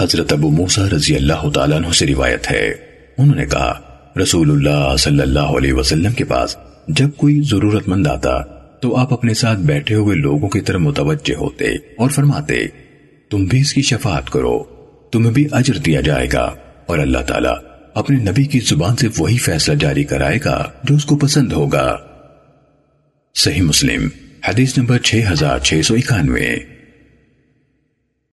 حضرت ابو موسیٰ رضی اللہ تعالیٰ عنہ سے روایت ہے۔ انہوں نے کہا، رسول اللہ صلی اللہ علیہ وسلم کے پاس جب کوئی ضرورت مند آتا تو آپ اپنے ساتھ بیٹھے ہوئے لوگوں کی طرح متوجہ ہوتے اور فرماتے، تم بھی اس کی شفاعت کرو، تمہیں بھی اجر دیا جائے گا اور اللہ تعالیٰ اپنے نبی کی زبان سے وہی فیصلہ جاری کرائے گا جو اس کو پسند ہوگا۔ صحیح مسلم، حدیث نمبر 6691